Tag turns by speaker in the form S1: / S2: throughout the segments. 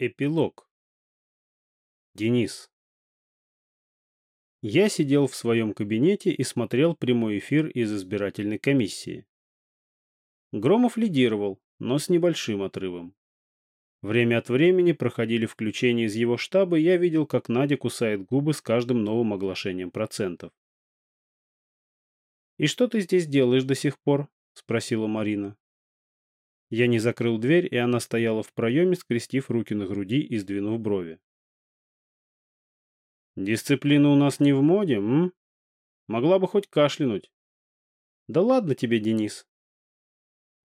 S1: Эпилог. Денис. Я сидел в своем кабинете и смотрел прямой эфир из избирательной комиссии. Громов лидировал, но с небольшим отрывом. Время от времени проходили включения из его штаба, и я видел, как Надя кусает губы с каждым новым оглашением процентов. «И что ты здесь делаешь до сих пор?» — спросила Марина. Я не закрыл дверь, и она стояла в проеме, скрестив руки на груди и сдвинув брови. «Дисциплина у нас не в моде, м? Могла бы хоть кашлянуть». «Да ладно тебе, Денис».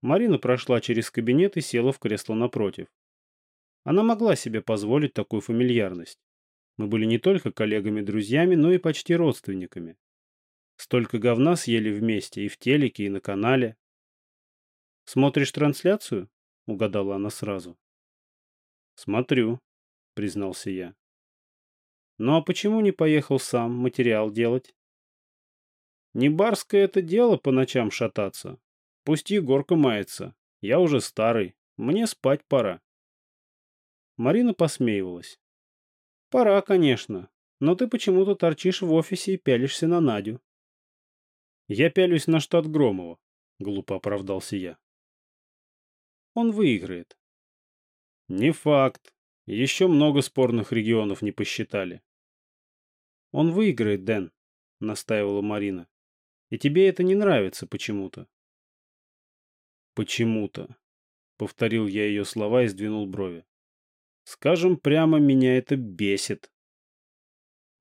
S1: Марина прошла через кабинет и села в кресло напротив. Она могла себе позволить такую фамильярность. Мы были не только коллегами-друзьями, но и почти родственниками. Столько говна съели вместе и в телеке, и на канале. «Смотришь трансляцию?» — угадала она сразу. «Смотрю», — признался я. «Ну а почему не поехал сам материал делать?» «Не барское это дело по ночам шататься. Пусть Егорка мается. Я уже старый. Мне спать пора». Марина посмеивалась. «Пора, конечно. Но ты почему-то торчишь в офисе и пялишься на Надю». «Я пялюсь на штат Громова», — глупо оправдался я он выиграет. Не факт. Еще много спорных регионов не посчитали. Он выиграет, Дэн, настаивала Марина. И тебе это не нравится почему-то. Почему-то, повторил я ее слова и сдвинул брови. Скажем прямо, меня это бесит.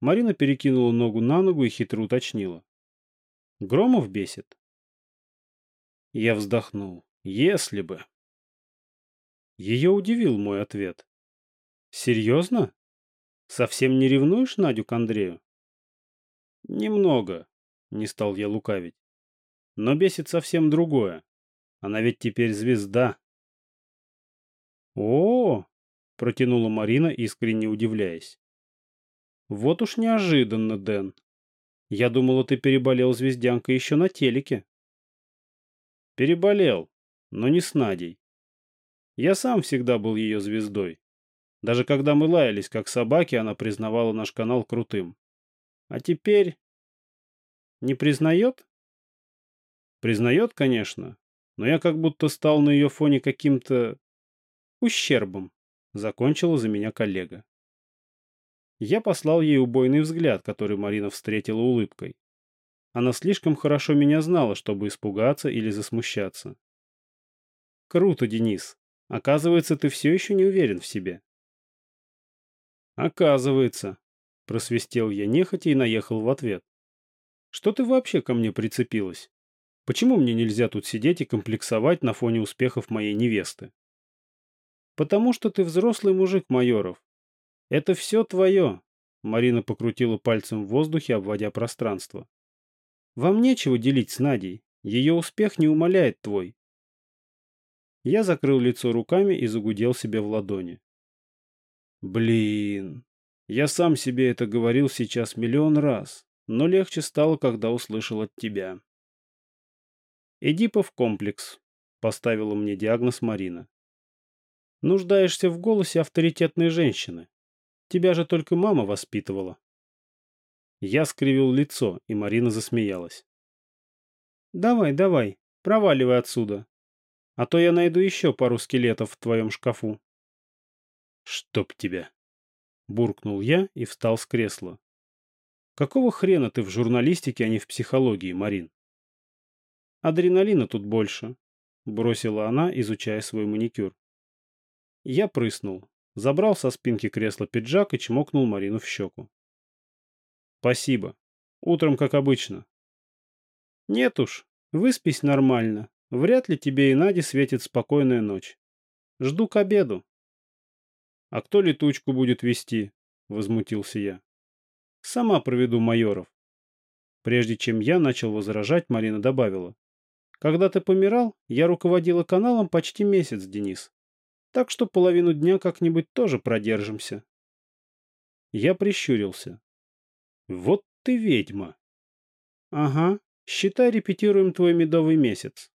S1: Марина перекинула ногу на ногу и хитро уточнила. Громов бесит? Я вздохнул. Если бы. Ее удивил мой ответ. «Серьезно? Совсем не ревнуешь Надю к Андрею?» «Немного», — не стал я лукавить. «Но бесит совсем другое. Она ведь теперь звезда». «О-о-о!» — протянула Марина, искренне удивляясь. «Вот уж неожиданно, Дэн. Я думала, ты переболел звездянкой еще на телеке». «Переболел, но не с Надей. Я сам всегда был ее звездой. Даже когда мы лаялись, как собаки, она признавала наш канал крутым. А теперь... Не признает? Признает, конечно, но я как будто стал на ее фоне каким-то... ущербом, закончила за меня коллега. Я послал ей убойный взгляд, который Марина встретила улыбкой. Она слишком хорошо меня знала, чтобы испугаться или засмущаться. Круто, Денис. Оказывается, ты все еще не уверен в себе. Оказывается, просвистел я нехотя и наехал в ответ. Что ты вообще ко мне прицепилась? Почему мне нельзя тут сидеть и комплексовать на фоне успехов моей невесты? Потому что ты взрослый мужик, Майоров. Это все твое. Марина покрутила пальцем в воздухе, обводя пространство. Вам нечего делить с Надей. Ее успех не умаляет твой. Я закрыл лицо руками и загудел себе в ладони. Блин, я сам себе это говорил сейчас миллион раз, но легче стало, когда услышал от тебя. Эдипов комплекс, поставила мне диагноз Марина. Нуждаешься в голосе авторитетной женщины. Тебя же только мама воспитывала. Я скривил лицо, и Марина засмеялась. «Давай, давай, проваливай отсюда. А то я найду еще пару скелетов в твоем шкафу. Чтоб тебя. Буркнул я и встал с кресла. Какого хрена ты в журналистике, а не в психологии, Марин? Адреналина тут больше, бросила она, изучая свой маникюр. Я прыснул, забрал со спинки кресла пиджак и чмокнул Марину в щеку. Спасибо. Утром, как обычно. Нет уж, выспись нормально. Вряд ли тебе и Наде светит спокойная ночь. Жду к обеду. — А кто летучку будет вести? — возмутился я. — Сама проведу майоров. Прежде чем я начал возражать, Марина добавила. — Когда ты помирал, я руководила каналом почти месяц, Денис. Так что половину дня как-нибудь тоже продержимся. Я прищурился. — Вот ты ведьма. — Ага, считай, репетируем твой медовый месяц.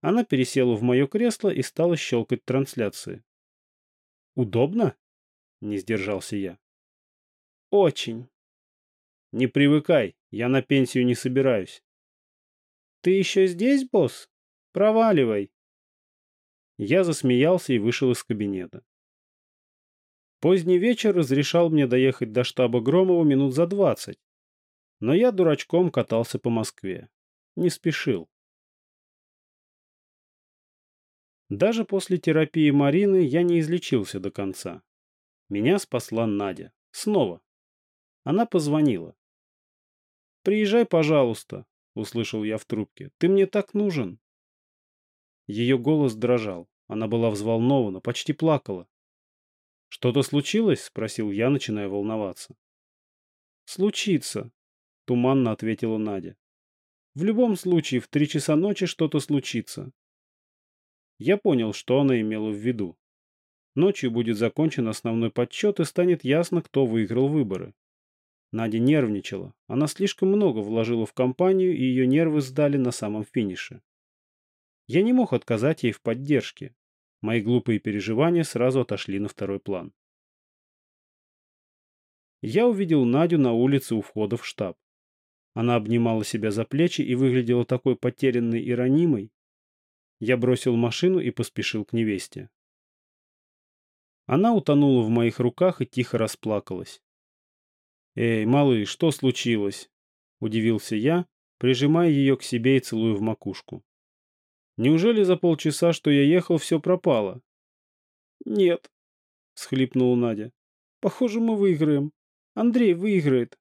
S1: Она пересела в мое кресло и стала щелкать трансляции. Удобно? Не сдержался я.
S2: Очень.
S1: Не привыкай, я на пенсию не собираюсь.
S2: Ты еще здесь, босс? Проваливай.
S1: Я засмеялся и вышел из кабинета. Поздний вечер разрешал мне доехать до штаба Громова минут за двадцать. Но я дурачком катался по Москве. Не спешил. Даже после терапии Марины я не излечился до конца. Меня спасла Надя. Снова. Она позвонила. «Приезжай, пожалуйста», — услышал я в трубке. «Ты мне так нужен». Ее голос дрожал. Она была взволнована, почти плакала. «Что-то случилось?» — спросил я, начиная волноваться.
S2: «Случится», —
S1: туманно ответила Надя.
S2: «В любом случае, в три часа ночи что-то случится».
S1: Я понял, что она имела в виду. Ночью будет закончен основной подсчет и станет ясно, кто выиграл выборы. Надя нервничала. Она слишком много вложила в компанию, и ее нервы сдали на самом финише. Я не мог отказать ей в поддержке. Мои глупые переживания сразу отошли на второй план. Я увидел Надю на улице у входа в штаб. Она обнимала себя за плечи и выглядела такой потерянной и ранимой. Я бросил машину и поспешил к невесте. Она утонула в моих руках и тихо расплакалась. «Эй, малыш, что случилось?» – удивился я, прижимая ее к себе и целуя в макушку. «Неужели за полчаса, что я ехал, все пропало?»
S2: «Нет», – схлипнула Надя. «Похоже, мы выиграем. Андрей выиграет».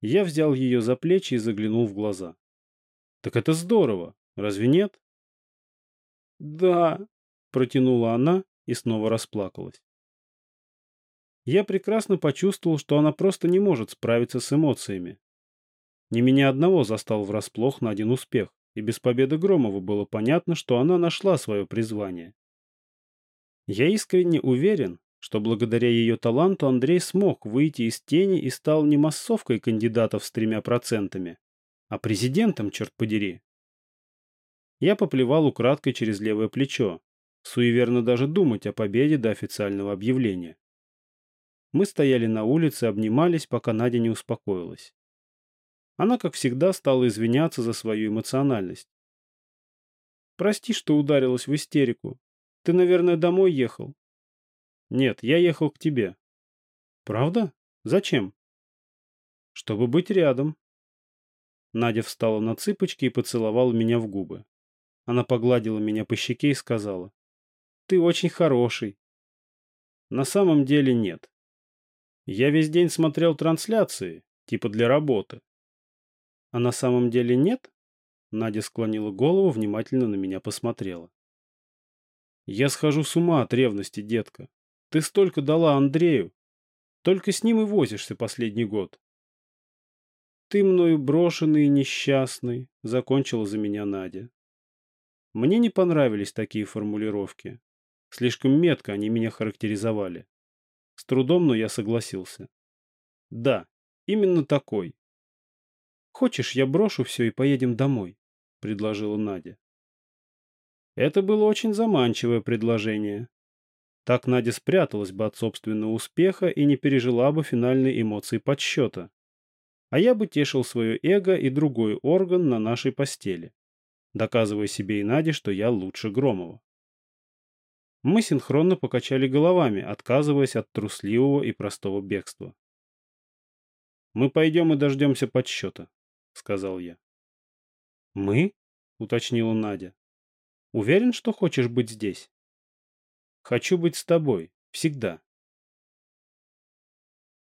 S1: Я взял ее за плечи и заглянул в глаза. «Так это здорово, разве нет?»
S2: «Да», – протянула она и снова расплакалась.
S1: Я прекрасно почувствовал, что она просто не может справиться с эмоциями. Не меня одного застал врасплох на один успех, и без победы Громова было понятно, что она нашла свое призвание. Я искренне уверен, что благодаря ее таланту Андрей смог выйти из тени и стал не массовкой кандидатов с тремя процентами, а президентом, черт подери. Я поплевал украдкой через левое плечо, Суеверно даже думать о победе до официального объявления. Мы стояли на улице, обнимались, пока Надя не успокоилась. Она, как всегда, стала извиняться за свою эмоциональность.
S2: «Прости, что ударилась в истерику. Ты, наверное, домой ехал?»
S1: «Нет, я ехал к тебе».
S2: «Правда? Зачем?»
S1: «Чтобы быть рядом». Надя встала на цыпочки и поцеловала меня в губы. Она погладила меня по щеке и сказала. Ты очень хороший. На самом деле нет. Я весь день смотрел трансляции, типа для работы. А на самом деле нет? Надя склонила голову, внимательно на меня посмотрела. Я схожу с ума от ревности, детка. Ты столько дала Андрею. Только с ним и возишься последний год. Ты мною брошенный и несчастный, закончила за меня Надя. Мне не понравились такие формулировки. Слишком метко они меня характеризовали. С трудом, но я согласился. Да, именно такой. Хочешь, я брошу все и поедем домой? Предложила Надя. Это было очень заманчивое предложение. Так Надя спряталась бы от собственного успеха и не пережила бы финальной эмоции подсчета. А я бы тешил свое эго и другой орган на нашей постели, доказывая себе и Наде, что я лучше Громова. Мы синхронно покачали головами, отказываясь от трусливого и простого бегства. «Мы пойдем и дождемся подсчета», — сказал я.
S2: «Мы?» — уточнила Надя. «Уверен, что хочешь быть здесь?»
S1: «Хочу быть с тобой. Всегда».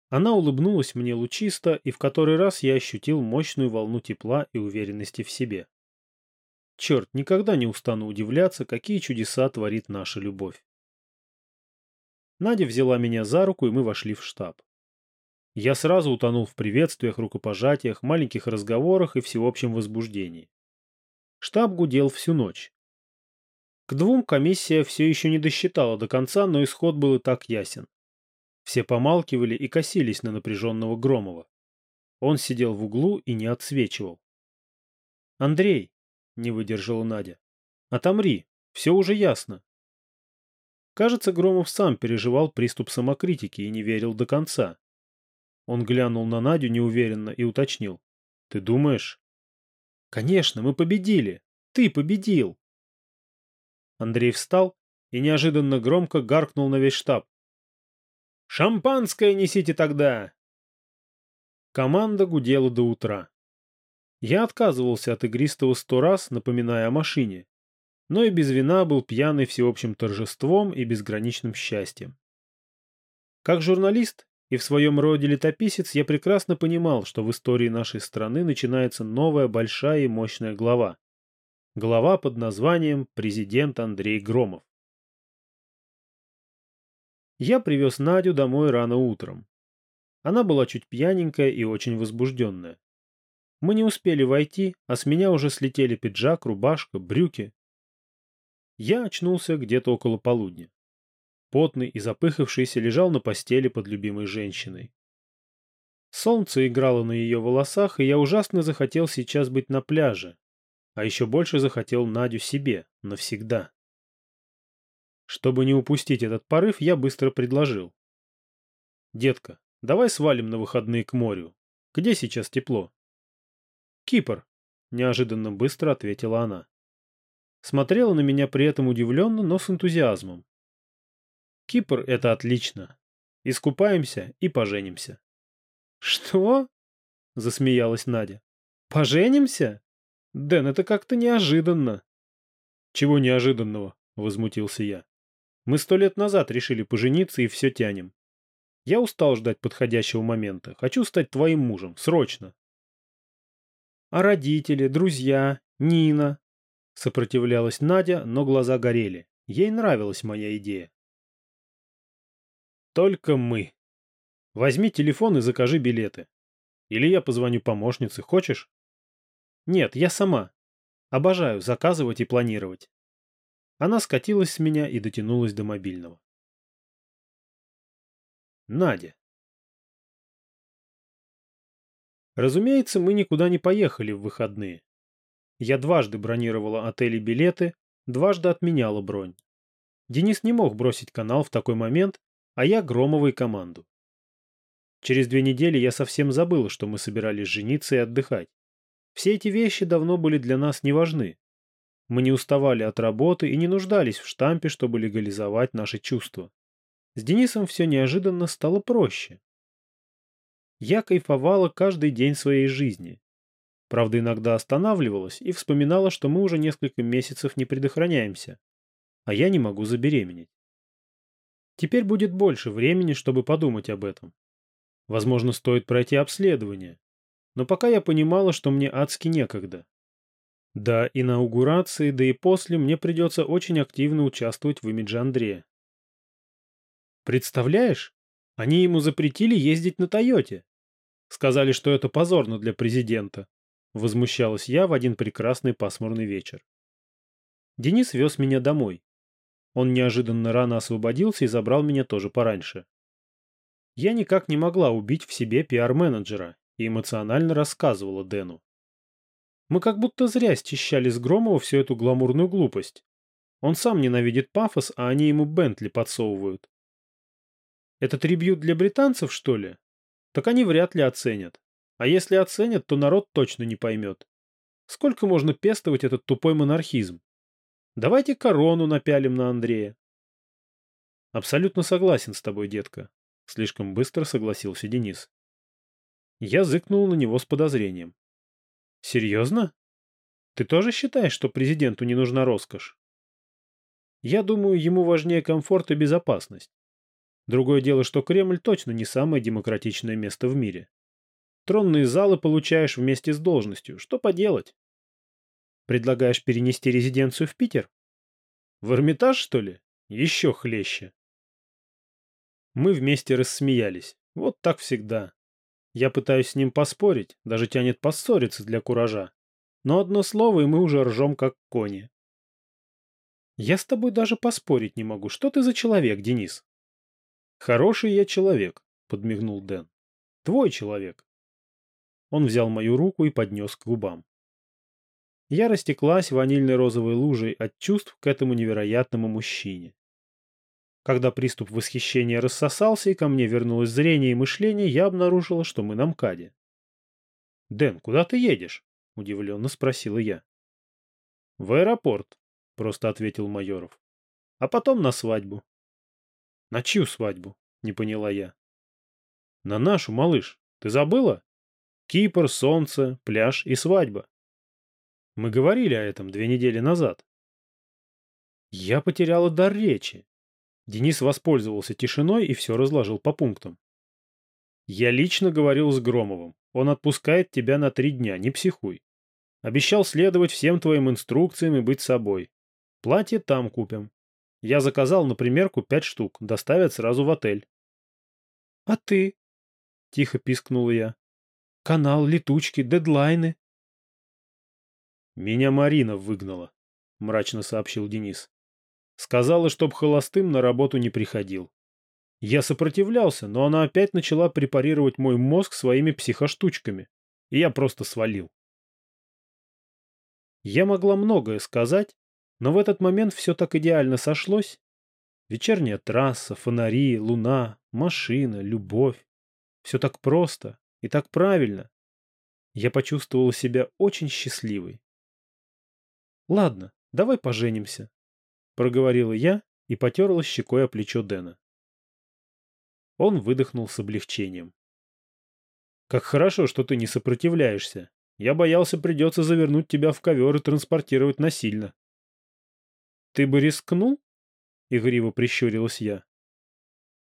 S2: Она улыбнулась мне лучисто, и в который раз я ощутил мощную волну тепла и уверенности в себе. Черт, никогда не устану удивляться, какие чудеса творит наша любовь. Надя взяла меня за руку, и мы вошли в штаб. Я сразу утонул в приветствиях, рукопожатиях, маленьких разговорах и всеобщем возбуждении. Штаб гудел всю ночь. К двум комиссия все еще не досчитала до конца, но исход был и так ясен. Все помалкивали и косились на напряженного Громова. Он сидел в углу и не отсвечивал. «Андрей!» Не выдержала Надя. Отомри, все уже ясно. Кажется, Громов сам переживал приступ самокритики и не верил до конца. Он глянул на Надю неуверенно и уточнил. «Ты думаешь?» «Конечно, мы победили! Ты победил!» Андрей встал и неожиданно громко гаркнул на весь штаб. «Шампанское несите тогда!» Команда гудела до утра. Я отказывался от игристого сто раз, напоминая о машине, но и без вина был пьяный всеобщим торжеством и безграничным счастьем. Как журналист и в своем роде летописец я прекрасно понимал, что в истории нашей страны начинается новая большая и мощная глава. Глава под названием «Президент Андрей Громов». Я привез Надю домой рано утром. Она была чуть пьяненькая и очень возбужденная. Мы не успели войти, а с меня уже слетели пиджак, рубашка, брюки. Я очнулся где-то около полудня. Потный и запыхавшийся лежал на постели под любимой женщиной. Солнце играло на ее волосах, и я ужасно захотел сейчас быть на пляже, а еще больше захотел Надю себе, навсегда. Чтобы не упустить этот порыв, я быстро предложил. «Детка, давай свалим на выходные к морю. Где сейчас тепло?» «Кипр», — неожиданно быстро ответила она. Смотрела на меня при этом удивленно, но с энтузиазмом. «Кипр — это отлично. Искупаемся и поженимся». «Что?» — засмеялась Надя. «Поженимся? Дэн, это как-то неожиданно». «Чего неожиданного?» — возмутился я. «Мы сто лет назад решили пожениться и все тянем. Я устал ждать подходящего момента. Хочу стать твоим мужем. Срочно. А родители, друзья, Нина? Сопротивлялась Надя, но глаза горели. Ей нравилась моя идея. Только мы. Возьми телефон и закажи билеты. Или я позвоню помощнице, хочешь? Нет, я сама. Обожаю заказывать и планировать. Она скатилась с меня и дотянулась до мобильного. Надя. Разумеется, мы никуда не поехали в выходные. Я дважды бронировала отели билеты, дважды отменяла бронь. Денис не мог бросить канал в такой момент, а я Громовой команду. Через две недели я совсем забыла, что мы собирались жениться и отдыхать. Все эти вещи давно были для нас не важны. Мы не уставали от работы и не нуждались в штампе, чтобы легализовать наши чувства. С Денисом все неожиданно стало проще. Я кайфовала каждый день своей жизни. Правда, иногда останавливалась и вспоминала, что мы уже несколько месяцев не предохраняемся, а я не могу забеременеть. Теперь будет больше времени, чтобы подумать об этом. Возможно, стоит пройти обследование. Но пока я понимала, что мне адски некогда. До инаугурации, да и после мне придется очень активно участвовать в имидже Андрея. Представляешь? Они ему запретили ездить на Тойоте. Сказали, что это позорно для президента. Возмущалась я в один прекрасный пасмурный вечер. Денис вез меня домой. Он неожиданно рано освободился и забрал меня тоже пораньше. Я никак не могла убить в себе пиар-менеджера и эмоционально рассказывала Дэну. Мы как будто зря счищали с Громова всю эту гламурную глупость. Он сам ненавидит пафос, а они ему Бентли подсовывают. Это трибьют для британцев, что ли? Так они вряд ли оценят. А если оценят, то народ точно не поймет. Сколько можно пестовать этот тупой монархизм? Давайте корону напялим на Андрея. Абсолютно согласен с тобой, детка. Слишком быстро согласился Денис. Я зыкнул на него с подозрением. Серьезно? Ты тоже считаешь, что президенту не нужна роскошь? Я думаю, ему важнее комфорт и безопасность. Другое дело, что Кремль точно не самое демократичное место в мире. Тронные залы получаешь вместе с должностью. Что поделать? Предлагаешь перенести резиденцию в Питер? В Эрмитаж, что ли? Еще хлеще. Мы вместе рассмеялись. Вот так всегда. Я пытаюсь с ним поспорить, даже тянет поссориться для куража. Но одно слово, и мы уже ржем, как кони. Я с тобой даже поспорить не могу. Что ты за человек, Денис? «Хороший я человек», — подмигнул Дэн. «Твой человек». Он взял мою руку и поднес к губам. Я растеклась ванильной розовой лужей от чувств к этому невероятному мужчине. Когда приступ восхищения рассосался и ко мне вернулось зрение и мышление, я обнаружила, что мы на МКАДе. «Дэн, куда ты едешь?» — удивленно спросила я. «В аэропорт», — просто ответил Майоров. «А потом на свадьбу». «На чью свадьбу?» — не поняла я. «На нашу, малыш. Ты забыла? Кипр, солнце, пляж и свадьба. Мы говорили о этом две недели назад». Я потеряла дар речи. Денис воспользовался тишиной и все разложил по пунктам. Я лично говорил с Громовым. Он отпускает тебя на три дня, не психуй. Обещал следовать всем твоим инструкциям и быть собой. Платье там купим. Я заказал на примерку пять штук, доставят сразу в отель. — А ты? — тихо пискнула я. — Канал, летучки, дедлайны. — Меня Марина выгнала, — мрачно сообщил Денис. Сказала, чтоб холостым на работу не приходил. Я сопротивлялся, но она опять начала препарировать мой мозг своими психоштучками, и я просто свалил. Я могла многое сказать, но в этот момент все так идеально сошлось. Вечерняя трасса, фонари, луна, машина, любовь. Все так просто и так правильно. Я почувствовала себя очень счастливой. «Ладно, давай поженимся», — проговорила я и потерла щекой о плечо Дэна. Он выдохнул с облегчением. «Как хорошо, что ты не сопротивляешься. Я боялся, придется завернуть тебя в ковер и транспортировать насильно». «Ты бы рискнул?» — игриво прищурилась я.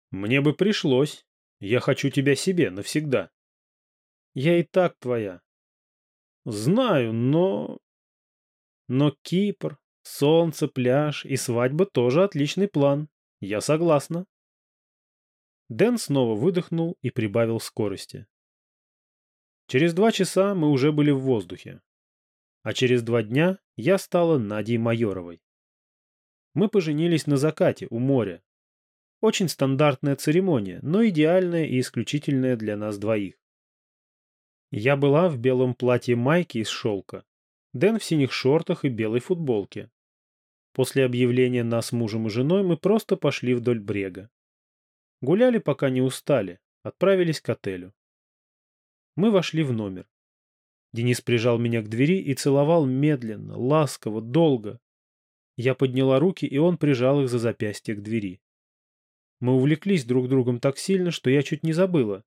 S2: «Мне бы пришлось. Я хочу тебя себе навсегда». «Я и так твоя». «Знаю, но...» «Но Кипр, солнце, пляж и свадьба тоже отличный план. Я согласна». Дэн снова выдохнул и прибавил скорости. Через два часа мы уже были в воздухе. А через два дня я стала Надей Майоровой. Мы поженились на закате у моря. Очень стандартная церемония, но идеальная и исключительная для нас двоих. Я была в белом платье майки из шелка, Дэн в синих шортах и белой футболке. После объявления нас мужем и женой мы просто пошли вдоль брега. Гуляли, пока не устали, отправились к отелю. Мы вошли в номер. Денис прижал меня к двери и целовал медленно, ласково, долго. Я подняла руки, и он прижал их за запястье к двери. Мы увлеклись друг другом так сильно, что я чуть не забыла.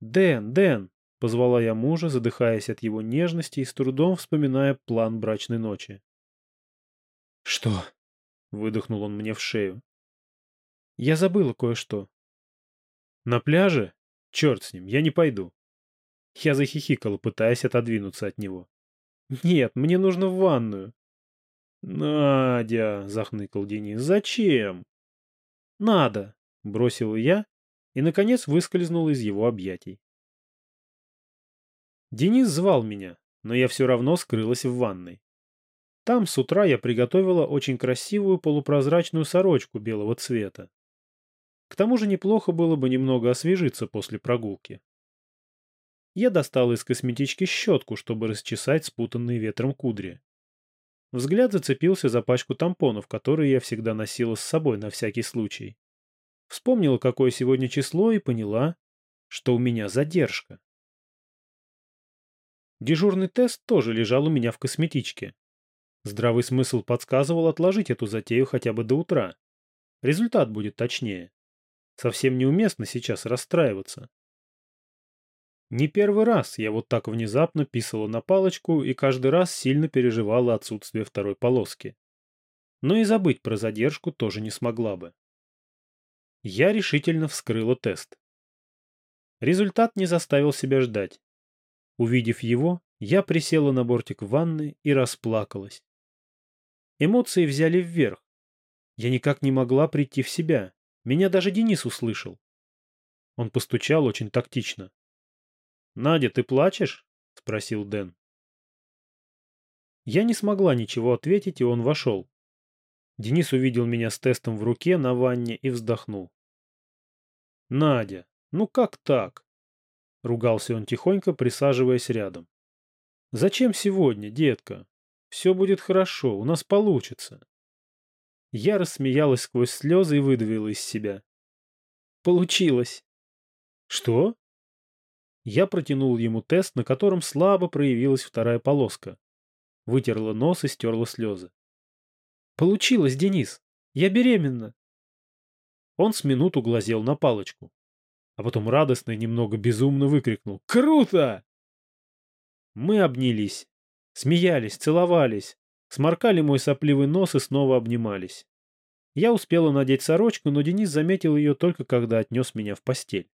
S2: «Дэн, Дэн!» — позвала я мужа, задыхаясь от его нежности и с трудом вспоминая план брачной ночи. «Что?» — выдохнул он мне в шею. Я забыла кое-что. На пляже? Черт с ним, я не пойду. Я захихикала, пытаясь отодвинуться от него. Нет, мне нужно в ванную. Надя, захныкал Денис, зачем? Надо, бросила я и, наконец, выскользнул из его объятий. Денис звал меня, но я все равно скрылась в ванной. Там с утра я приготовила очень красивую полупрозрачную сорочку белого цвета. К тому же неплохо было бы немного освежиться после прогулки. Я достал из косметички щетку, чтобы расчесать спутанные ветром кудри. Взгляд зацепился за пачку тампонов, которые я всегда носила с собой на всякий случай. Вспомнила, какое сегодня число, и поняла, что у меня задержка. Дежурный тест тоже лежал у меня в косметичке. Здравый смысл подсказывал отложить эту затею хотя бы до утра. Результат будет точнее. Совсем неуместно сейчас расстраиваться. Не первый раз я вот так внезапно писала на палочку и каждый раз сильно переживала отсутствие второй полоски. Но и забыть про задержку тоже не смогла бы. Я решительно вскрыла тест. Результат не заставил себя ждать. Увидев его, я присела на бортик ванны и расплакалась. Эмоции взяли вверх. Я никак не могла прийти в себя. Меня даже Денис услышал. Он постучал очень тактично. «Надя, ты плачешь?» — спросил Дэн. Я не смогла ничего ответить, и он вошел. Денис увидел меня с тестом в руке на ванне и вздохнул. «Надя, ну как так?» — ругался он тихонько, присаживаясь рядом. «Зачем сегодня, детка? Все будет хорошо, у нас получится». Я рассмеялась сквозь слезы и выдавила из себя. Получилось. Что? Я протянул ему тест, на котором слабо проявилась вторая полоска. Вытерла нос и стерла слезы. Получилось, Денис. Я беременна. Он с минуту глазел на палочку, а потом радостно и немного безумно выкрикнул «Круто!». Мы обнялись, смеялись, целовались, сморкали мой сопливый нос и снова обнимались. Я успела надеть сорочку, но Денис заметил ее только когда отнес меня в постель.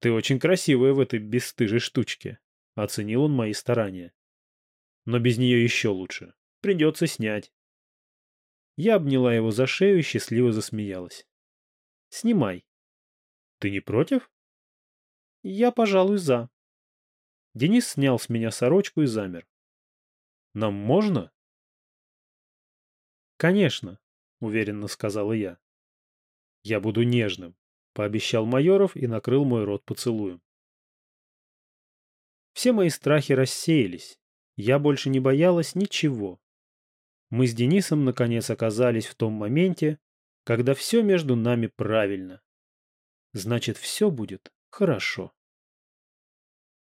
S2: «Ты очень красивая в этой бесстыжей штучке», — оценил он мои старания. «Но без нее еще лучше. Придется снять». Я обняла его за шею и счастливо засмеялась. «Снимай». «Ты не против?» «Я, пожалуй, за». Денис снял с меня сорочку и замер. «Нам можно?» «Конечно», — уверенно сказала я. «Я буду нежным», — пообещал Майоров и накрыл мой рот поцелуем. Все мои страхи рассеялись. Я больше не боялась ничего. Мы с Денисом наконец оказались в том моменте, когда все между нами правильно. Значит, все будет хорошо.